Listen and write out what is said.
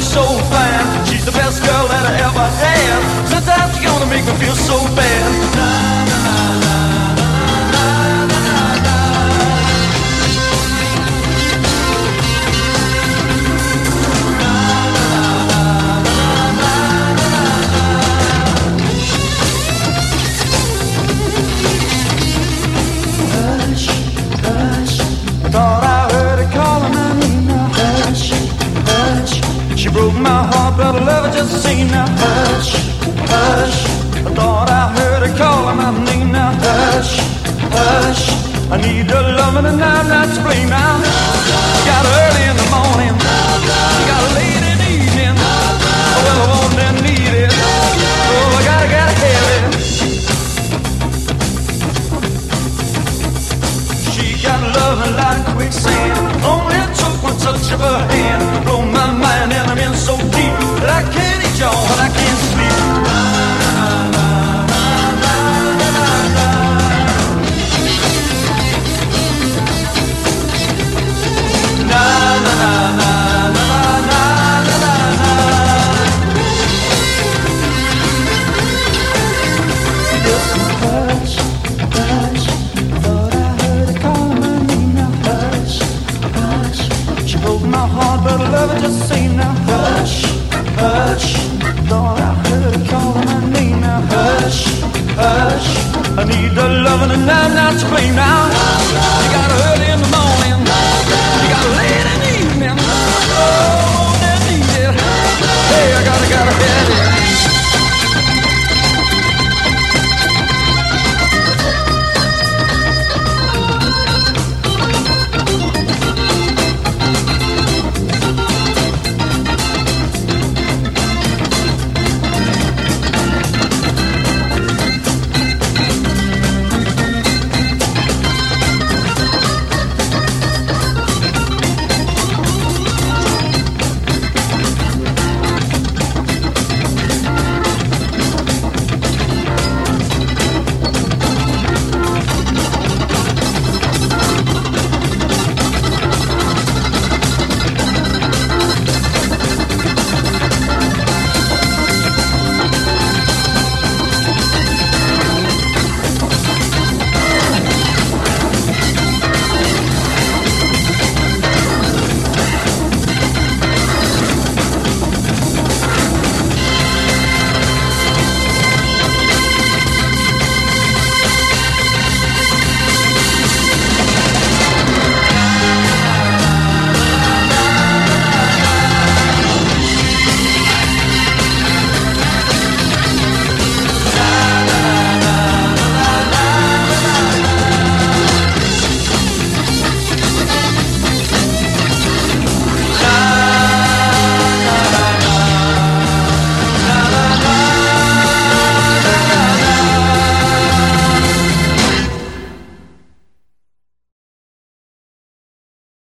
so fine. She's the best girl that I ever had. Sometimes she's gonna make me feel so bad. Na, na, na, Thought I love just same now. Hush, hush. I thought I heard her calling my name now. Hush, hush. I need her loving and I'm not to blame now. I need the loving and I'm not to blame now.